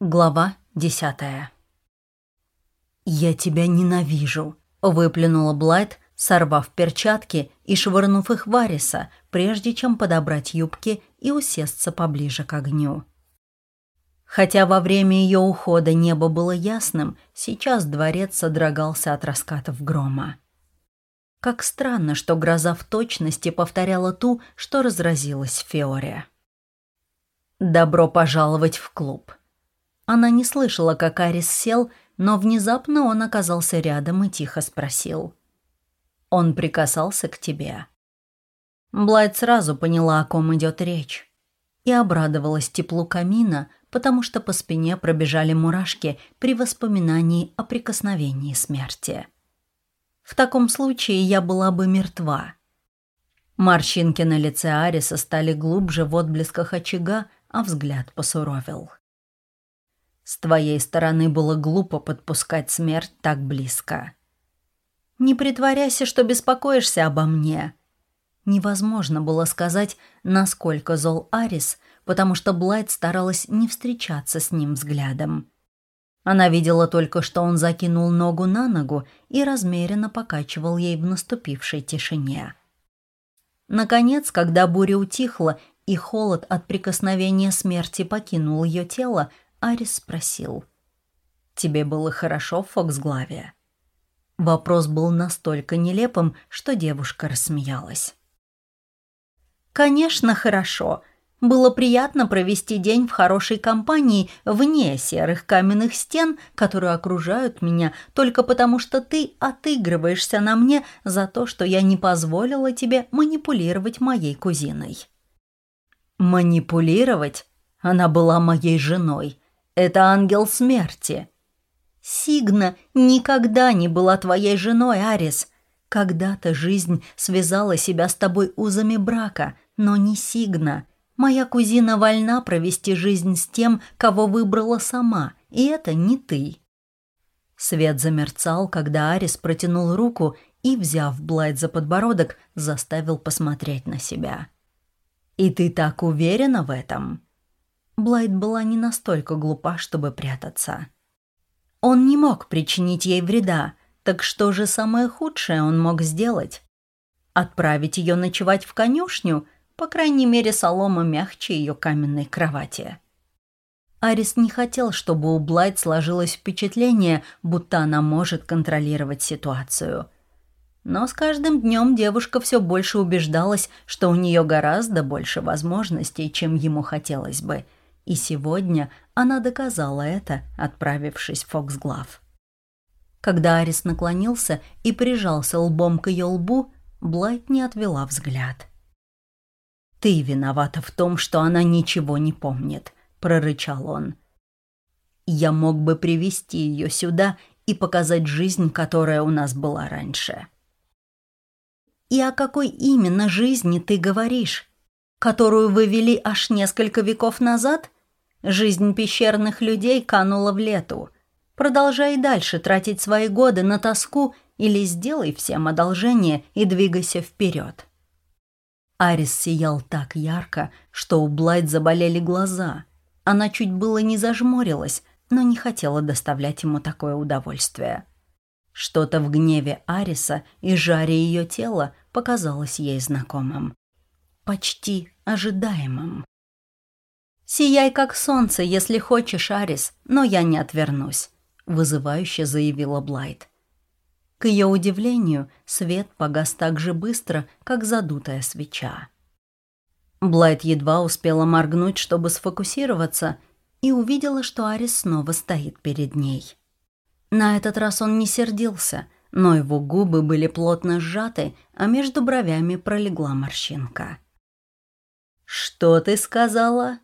Глава десятая. «Я тебя ненавижу», — выплюнула Блайт, сорвав перчатки и швырнув их в Ариса, прежде чем подобрать юбки и усесться поближе к огню. Хотя во время ее ухода небо было ясным, сейчас дворец содрогался от раскатов грома. Как странно, что гроза в точности повторяла ту, что разразилась Феоре. «Добро пожаловать в клуб», она не слышала, как Арис сел, но внезапно он оказался рядом и тихо спросил. «Он прикасался к тебе?» Блайт сразу поняла, о ком идет речь. И обрадовалась теплу камина, потому что по спине пробежали мурашки при воспоминании о прикосновении смерти. В таком случае я была бы мертва. Морщинки на лице Ариса стали глубже в отблесках очага, а взгляд посуровил. С твоей стороны было глупо подпускать смерть так близко. Не притворяйся, что беспокоишься обо мне. Невозможно было сказать, насколько зол Арис, потому что Блайт старалась не встречаться с ним взглядом. Она видела только, что он закинул ногу на ногу и размеренно покачивал ей в наступившей тишине. Наконец, когда буря утихла и холод от прикосновения смерти покинул ее тело, Арис спросил. «Тебе было хорошо в Фоксглаве?» Вопрос был настолько нелепым, что девушка рассмеялась. «Конечно, хорошо. Было приятно провести день в хорошей компании вне серых каменных стен, которые окружают меня, только потому что ты отыгрываешься на мне за то, что я не позволила тебе манипулировать моей кузиной». «Манипулировать? Она была моей женой. Это ангел смерти. Сигна никогда не была твоей женой, Арис. Когда-то жизнь связала себя с тобой узами брака, но не Сигна. Моя кузина вольна провести жизнь с тем, кого выбрала сама, и это не ты. Свет замерцал, когда Арис протянул руку и, взяв Блайт за подбородок, заставил посмотреть на себя. «И ты так уверена в этом?» Блайт была не настолько глупа, чтобы прятаться. Он не мог причинить ей вреда, так что же самое худшее он мог сделать? Отправить ее ночевать в конюшню, по крайней мере, солома мягче ее каменной кровати. Арис не хотел, чтобы у Блайт сложилось впечатление, будто она может контролировать ситуацию. Но с каждым днем девушка все больше убеждалась, что у нее гораздо больше возможностей, чем ему хотелось бы – и сегодня она доказала это, отправившись в Фоксглав. Когда Арис наклонился и прижался лбом к ее лбу, Блайт не отвела взгляд. «Ты виновата в том, что она ничего не помнит», — прорычал он. «Я мог бы привести ее сюда и показать жизнь, которая у нас была раньше». «И о какой именно жизни ты говоришь? Которую вы вели аж несколько веков назад?» Жизнь пещерных людей канула в лету. Продолжай дальше тратить свои годы на тоску или сделай всем одолжение и двигайся вперед. Арис сиял так ярко, что у Блайт заболели глаза. Она чуть было не зажмурилась, но не хотела доставлять ему такое удовольствие. Что-то в гневе Ариса и жаре ее тела показалось ей знакомым. Почти ожидаемым. «Сияй как солнце, если хочешь, Арис, но я не отвернусь», — вызывающе заявила Блайт. К ее удивлению, свет погас так же быстро, как задутая свеча. Блайт едва успела моргнуть, чтобы сфокусироваться, и увидела, что Арис снова стоит перед ней. На этот раз он не сердился, но его губы были плотно сжаты, а между бровями пролегла морщинка. «Что ты сказала?»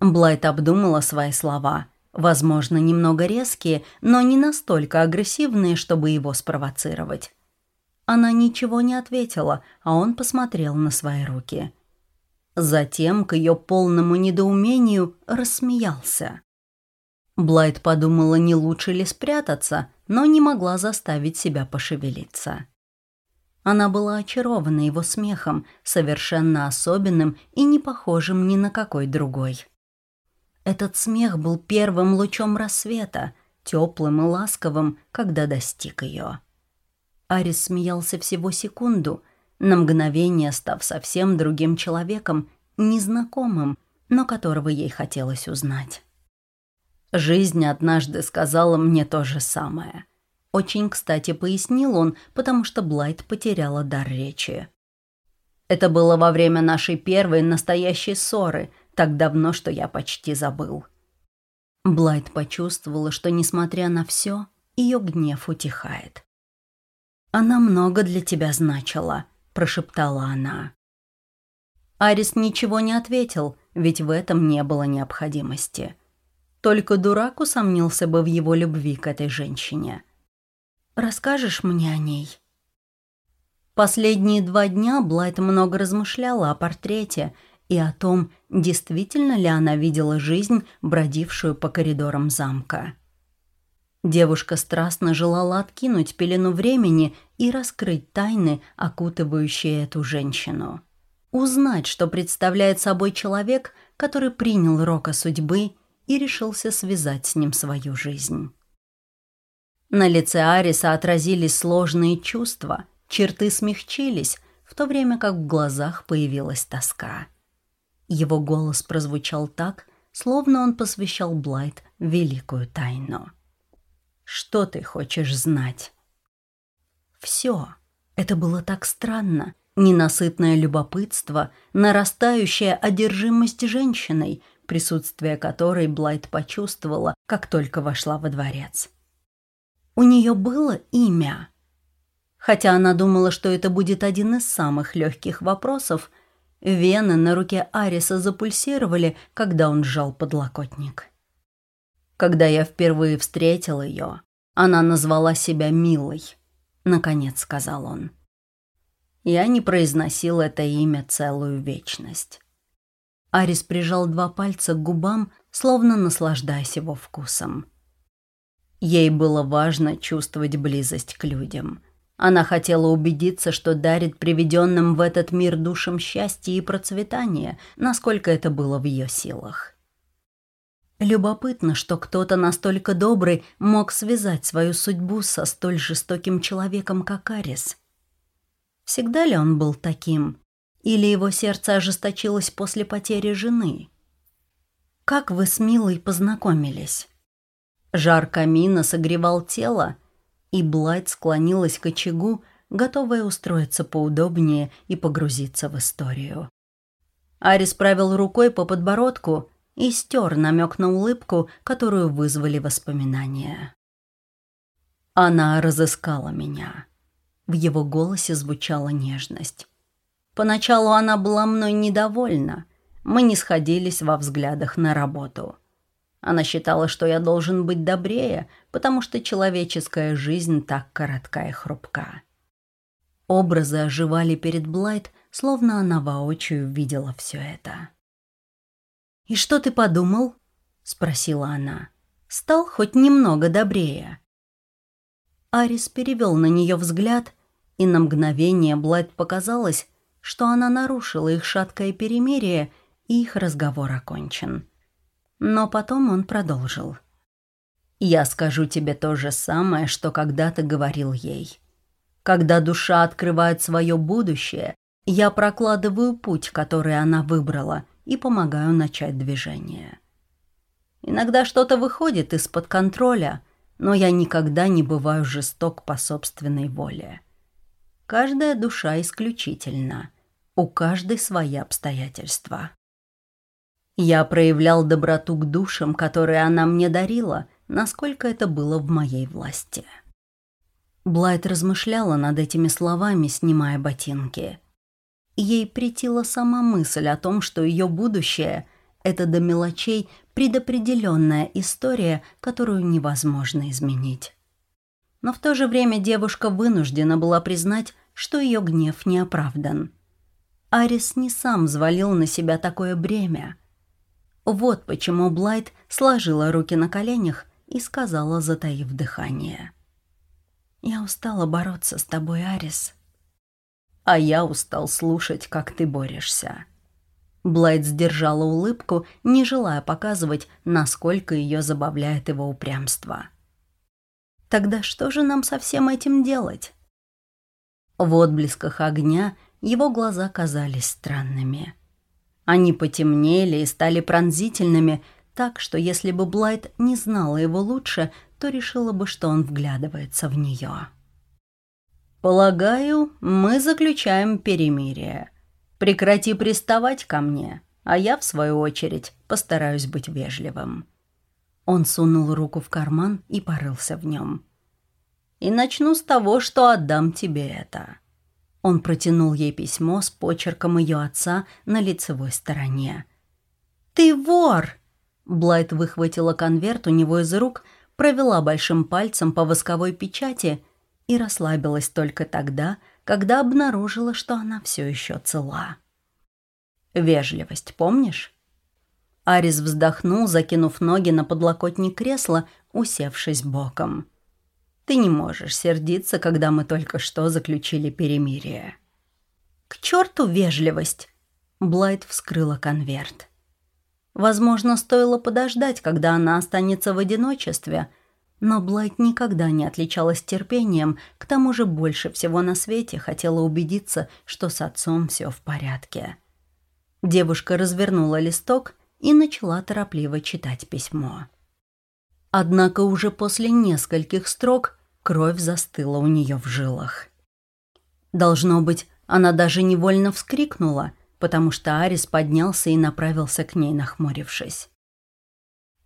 Блайт обдумала свои слова. Возможно, немного резкие, но не настолько агрессивные, чтобы его спровоцировать. Она ничего не ответила, а он посмотрел на свои руки. Затем, к ее полному недоумению, рассмеялся. Блайт подумала, не лучше ли спрятаться, но не могла заставить себя пошевелиться. Она была очарована его смехом, совершенно особенным и не похожим ни на какой другой. Этот смех был первым лучом рассвета, теплым и ласковым, когда достиг ее. Арис смеялся всего секунду, на мгновение став совсем другим человеком, незнакомым, но которого ей хотелось узнать. Жизнь однажды сказала мне то же самое. Очень кстати пояснил он, потому что Блайт потеряла дар речи. Это было во время нашей первой настоящей ссоры, так давно, что я почти забыл. Блайт почувствовала, что, несмотря на все, ее гнев утихает. «Она много для тебя значила», – прошептала она. Арис ничего не ответил, ведь в этом не было необходимости. Только дурак усомнился бы в его любви к этой женщине. «Расскажешь мне о ней?» Последние два дня Блайт много размышляла о портрете и о том, действительно ли она видела жизнь, бродившую по коридорам замка. Девушка страстно желала откинуть пелену времени и раскрыть тайны, окутывающие эту женщину. Узнать, что представляет собой человек, который принял рока судьбы и решился связать с ним свою жизнь. На лице Ариса отразились сложные чувства, черты смягчились, в то время как в глазах появилась тоска. Его голос прозвучал так, словно он посвящал Блайт великую тайну. «Что ты хочешь знать?» «Все. Это было так странно. Ненасытное любопытство, нарастающая одержимость женщиной, присутствие которой Блайт почувствовала, как только вошла во дворец. У нее было имя. Хотя она думала, что это будет один из самых легких вопросов – Вены на руке Ариса запульсировали, когда он сжал подлокотник. Когда я впервые встретил ее, она назвала себя Милой, наконец сказал он. Я не произносил это имя целую вечность. Арис прижал два пальца к губам, словно наслаждаясь его вкусом. Ей было важно чувствовать близость к людям. Она хотела убедиться, что дарит приведенным в этот мир душам счастье и процветание, насколько это было в ее силах. Любопытно, что кто-то настолько добрый мог связать свою судьбу со столь жестоким человеком, как Арис. Всегда ли он был таким? Или его сердце ожесточилось после потери жены? Как вы с Милой познакомились? Жар камина согревал тело, и Блайт склонилась к очагу, готовая устроиться поудобнее и погрузиться в историю. Арис правил рукой по подбородку и стер намек на улыбку, которую вызвали воспоминания. Она разыскала меня. В его голосе звучала нежность. Поначалу она была мной недовольна. Мы не сходились во взглядах на работу. Она считала, что я должен быть добрее, потому что человеческая жизнь так коротка и хрупка. Образы оживали перед Блайт, словно она воочию видела все это. «И что ты подумал?» — спросила она. «Стал хоть немного добрее». Арис перевел на нее взгляд, и на мгновение Блайт показалось, что она нарушила их шаткое перемирие, и их разговор окончен. Но потом он продолжил. «Я скажу тебе то же самое, что когда-то говорил ей. Когда душа открывает свое будущее, я прокладываю путь, который она выбрала, и помогаю начать движение. Иногда что-то выходит из-под контроля, но я никогда не бываю жесток по собственной воле. Каждая душа исключительна, у каждой свои обстоятельства». Я проявлял доброту к душам, которые она мне дарила, насколько это было в моей власти. Блайт размышляла над этими словами, снимая ботинки. Ей претила сама мысль о том, что ее будущее — это до мелочей предопределенная история, которую невозможно изменить. Но в то же время девушка вынуждена была признать, что ее гнев не оправдан. Арис не сам взвалил на себя такое бремя — вот почему Блайт сложила руки на коленях и сказала, затаив дыхание. «Я устала бороться с тобой, Арис». «А я устал слушать, как ты борешься». Блайт сдержала улыбку, не желая показывать, насколько ее забавляет его упрямство. «Тогда что же нам со всем этим делать?» В отблесках огня его глаза казались странными. Они потемнели и стали пронзительными, так что если бы Блайт не знала его лучше, то решила бы, что он вглядывается в нее. «Полагаю, мы заключаем перемирие. Прекрати приставать ко мне, а я, в свою очередь, постараюсь быть вежливым». Он сунул руку в карман и порылся в нем. «И начну с того, что отдам тебе это». Он протянул ей письмо с почерком ее отца на лицевой стороне. «Ты вор!» Блайт выхватила конверт у него из рук, провела большим пальцем по восковой печати и расслабилась только тогда, когда обнаружила, что она все еще цела. «Вежливость, помнишь?» Арис вздохнул, закинув ноги на подлокотник кресла, усевшись боком. «Ты не можешь сердиться, когда мы только что заключили перемирие». «К черту вежливость!» Блайт вскрыла конверт. Возможно, стоило подождать, когда она останется в одиночестве, но Блайт никогда не отличалась терпением, к тому же больше всего на свете хотела убедиться, что с отцом все в порядке. Девушка развернула листок и начала торопливо читать письмо. Однако уже после нескольких строк кровь застыла у нее в жилах. Должно быть, она даже невольно вскрикнула — потому что Арис поднялся и направился к ней, нахмурившись.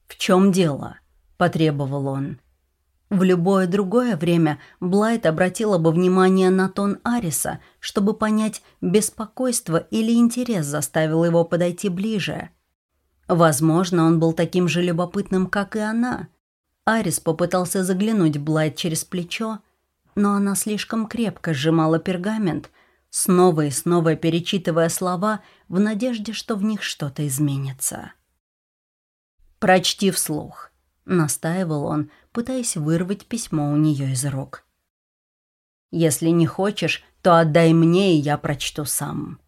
«В чем дело?» – потребовал он. В любое другое время Блайт обратила бы внимание на тон Ариса, чтобы понять, беспокойство или интерес заставил его подойти ближе. Возможно, он был таким же любопытным, как и она. Арис попытался заглянуть Блайт через плечо, но она слишком крепко сжимала пергамент, снова и снова перечитывая слова в надежде, что в них что-то изменится. «Прочти вслух», — настаивал он, пытаясь вырвать письмо у нее из рук. «Если не хочешь, то отдай мне, и я прочту сам».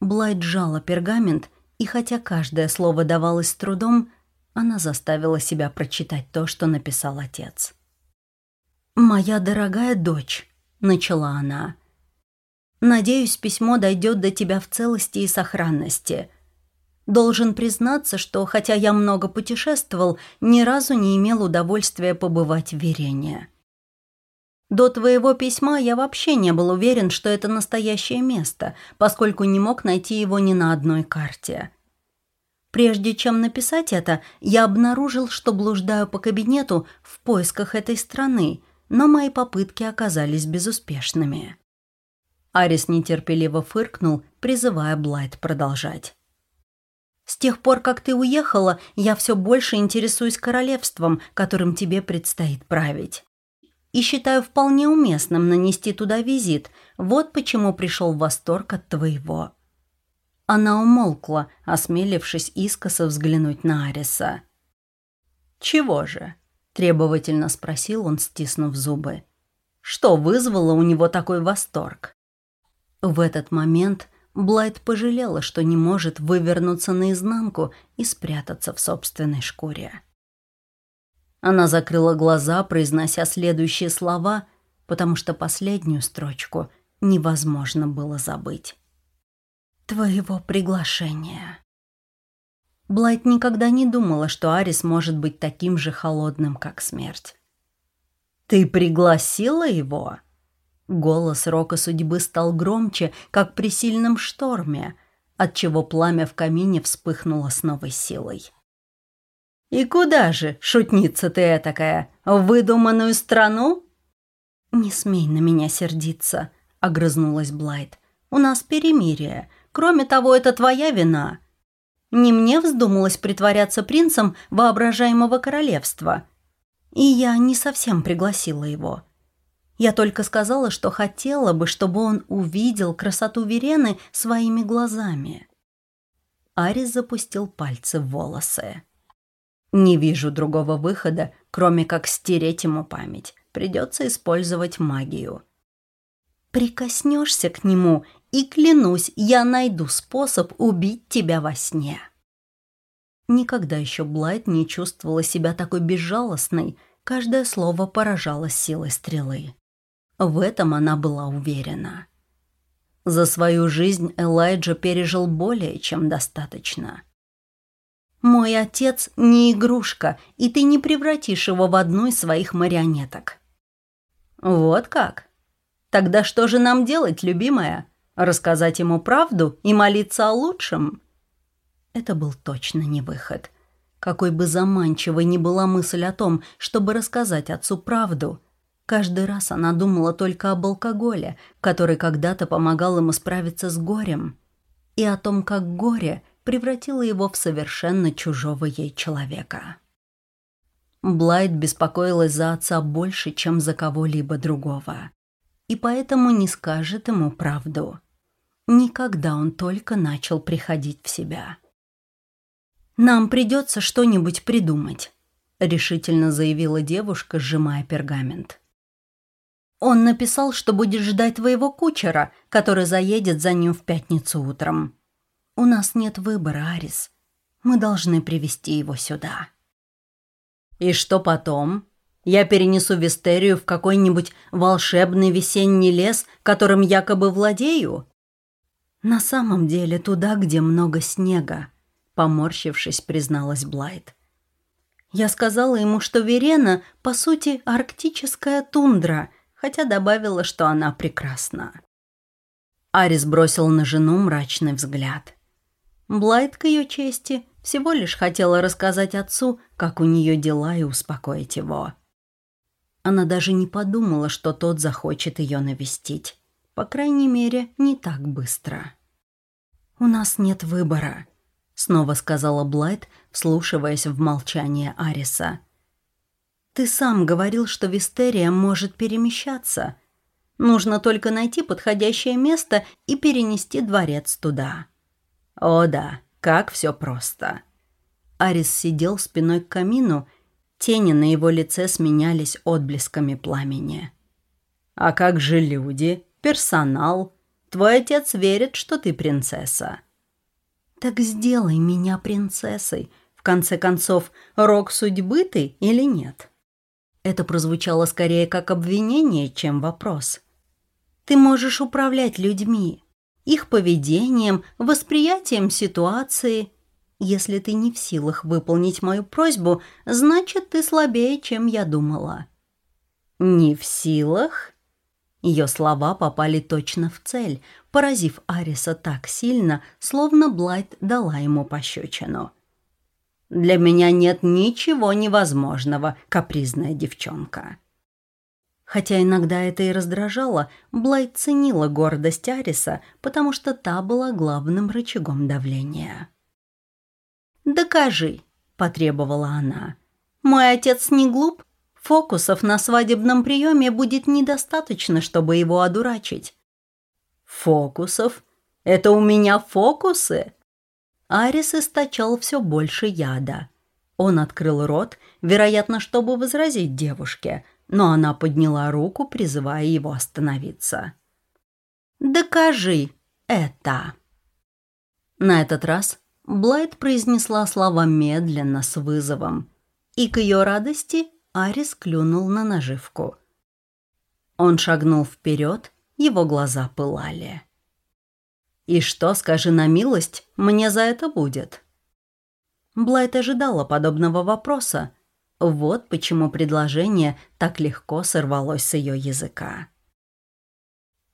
Блайт сжала пергамент, и хотя каждое слово давалось с трудом, она заставила себя прочитать то, что написал отец. «Моя дорогая дочь», — начала она, — Надеюсь, письмо дойдет до тебя в целости и сохранности. Должен признаться, что, хотя я много путешествовал, ни разу не имел удовольствия побывать в Верене. До твоего письма я вообще не был уверен, что это настоящее место, поскольку не мог найти его ни на одной карте. Прежде чем написать это, я обнаружил, что блуждаю по кабинету в поисках этой страны, но мои попытки оказались безуспешными. Арис нетерпеливо фыркнул, призывая Блайт продолжать. «С тех пор, как ты уехала, я все больше интересуюсь королевством, которым тебе предстоит править. И считаю вполне уместным нанести туда визит. Вот почему пришел в восторг от твоего». Она умолкла, осмелившись искоса взглянуть на Ариса. «Чего же?» – требовательно спросил он, стиснув зубы. «Что вызвало у него такой восторг?» В этот момент Блайт пожалела, что не может вывернуться наизнанку и спрятаться в собственной шкуре. Она закрыла глаза, произнося следующие слова, потому что последнюю строчку невозможно было забыть. «Твоего приглашения». Блайт никогда не думала, что Арис может быть таким же холодным, как смерть. «Ты пригласила его?» Голос рока судьбы стал громче, как при сильном шторме, отчего пламя в камине вспыхнуло с новой силой. «И куда же, шутница ты такая, в выдуманную страну?» «Не смей на меня сердиться», — огрызнулась Блайт. «У нас перемирие. Кроме того, это твоя вина. Не мне вздумалось притворяться принцем воображаемого королевства. И я не совсем пригласила его. Я только сказала, что хотела бы, чтобы он увидел красоту Верены своими глазами. Арис запустил пальцы в волосы. «Не вижу другого выхода, кроме как стереть ему память. Придется использовать магию». «Прикоснешься к нему, и клянусь, я найду способ убить тебя во сне». Никогда еще Блайт не чувствовала себя такой безжалостной, каждое слово поражало силой стрелы. В этом она была уверена. За свою жизнь Элайджа пережил более чем достаточно. «Мой отец не игрушка, и ты не превратишь его в одну из своих марионеток». «Вот как? Тогда что же нам делать, любимая? Рассказать ему правду и молиться о лучшем?» Это был точно не выход. Какой бы заманчивой ни была мысль о том, чтобы рассказать отцу правду, каждый раз она думала только об алкоголе, который когда-то помогал ему справиться с горем, и о том, как горе превратило его в совершенно чужого ей человека. Блайт беспокоилась за отца больше, чем за кого-либо другого, и поэтому не скажет ему правду. Никогда он только начал приходить в себя. «Нам придется что-нибудь придумать», — решительно заявила девушка, сжимая пергамент. «Он написал, что будет ждать твоего кучера, который заедет за ним в пятницу утром. У нас нет выбора, Арис. Мы должны привести его сюда». «И что потом? Я перенесу Вистерию в какой-нибудь волшебный весенний лес, которым якобы владею?» «На самом деле туда, где много снега», поморщившись, призналась Блайт. Я сказала ему, что Верена, по сути, арктическая тундра, хотя добавила, что она прекрасна. Арис бросил на жену мрачный взгляд. Блайт, к ее чести, всего лишь хотела рассказать отцу, как у нее дела, и успокоить его. Она даже не подумала, что тот захочет ее навестить. По крайней мере, не так быстро. «У нас нет выбора», снова сказала Блайт, вслушиваясь в молчание Ариса. Ты сам говорил, что Вистерия может перемещаться. Нужно только найти подходящее место и перенести дворец туда. О да, как все просто. Арис сидел спиной к камину, тени на его лице сменялись отблесками пламени. А как же люди, персонал? Твой отец верит, что ты принцесса. Так сделай меня принцессой. В конце концов, рок судьбы ты или нет? Это прозвучало скорее как обвинение, чем вопрос. Ты можешь управлять людьми, их поведением, восприятием ситуации. Если ты не в силах выполнить мою просьбу, значит, ты слабее, чем я думала. Не в силах? Ее слова попали точно в цель, поразив Ариса так сильно, словно Блайт дала ему пощечину. «Для меня нет ничего невозможного, капризная девчонка». Хотя иногда это и раздражало, Блайт ценила гордость Ариса, потому что та была главным рычагом давления. «Докажи», — потребовала она. «Мой отец не глуп, Фокусов на свадебном приеме будет недостаточно, чтобы его одурачить. Фокусов? Это у меня фокусы? Арис источал все больше яда. Он открыл рот, вероятно, чтобы возразить девушке, но она подняла руку, призывая его остановиться. «Докажи это!» На этот раз Блайт произнесла слова медленно, с вызовом, и к ее радости Арис клюнул на наживку. Он шагнул вперед, его глаза пылали. «И что, скажи на милость, мне за это будет?» Блайт ожидала подобного вопроса. Вот почему предложение так легко сорвалось с ее языка.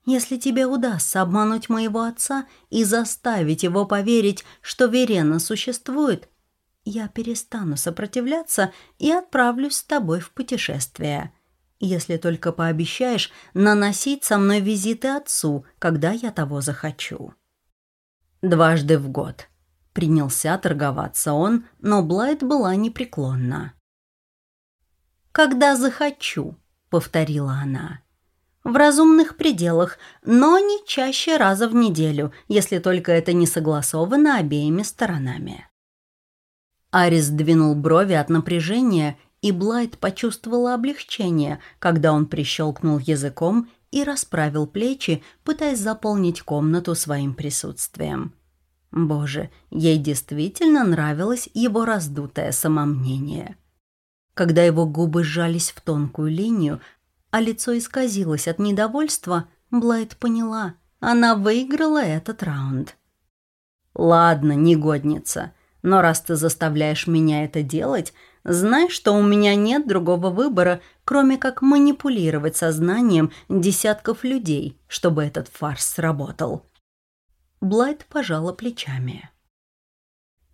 «Если тебе удастся обмануть моего отца и заставить его поверить, что Верена существует, я перестану сопротивляться и отправлюсь с тобой в путешествие. Если только пообещаешь наносить со мной визиты отцу, когда я того захочу». Дважды в год. Принялся торговаться он, но Блайт была непреклонна. «Когда захочу», — повторила она. «В разумных пределах, но не чаще раза в неделю, если только это не согласовано обеими сторонами». Арис двинул брови от напряжения, и Блайт почувствовала облегчение, когда он прищелкнул языком и расправил плечи, пытаясь заполнить комнату своим присутствием. Боже, ей действительно нравилось его раздутое самомнение. Когда его губы сжались в тонкую линию, а лицо исказилось от недовольства, Блайт поняла, она выиграла этот раунд. «Ладно, негодница, но раз ты заставляешь меня это делать, знай, что у меня нет другого выбора, кроме как манипулировать сознанием десятков людей, чтобы этот фарс сработал». Блайт пожала плечами.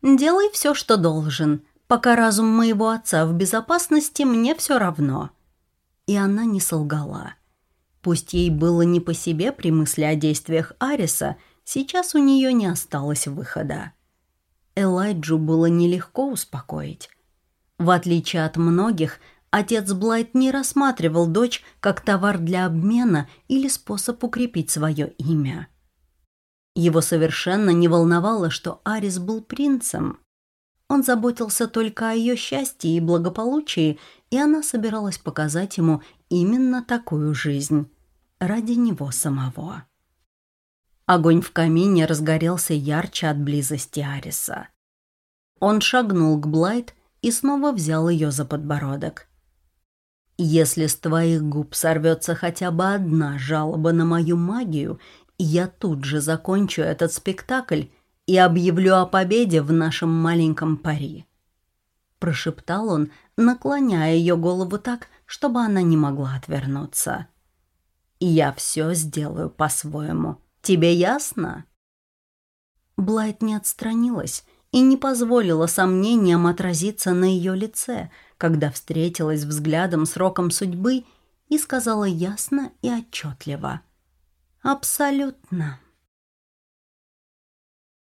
«Делай все, что должен. Пока разум моего отца в безопасности, мне все равно». И она не солгала. Пусть ей было не по себе при мысли о действиях Ариса, сейчас у нее не осталось выхода. Элайджу было нелегко успокоить. В отличие от многих, отец Блайт не рассматривал дочь как товар для обмена или способ укрепить свое имя. Его совершенно не волновало, что Арис был принцем. Он заботился только о ее счастье и благополучии, и она собиралась показать ему именно такую жизнь ради него самого. Огонь в камине разгорелся ярче от близости Ариса. Он шагнул к Блайт и снова взял ее за подбородок. «Если с твоих губ сорвется хотя бы одна жалоба на мою магию, я тут же закончу этот спектакль и объявлю о победе в нашем маленьком пари». Прошептал он, наклоняя ее голову так, чтобы она не могла отвернуться. «Я все сделаю по-своему. Тебе ясно?» Блайт не отстранилась и не позволила сомнениям отразиться на ее лице, когда встретилась взглядом с роком судьбы и сказала ясно и отчетливо. «Абсолютно».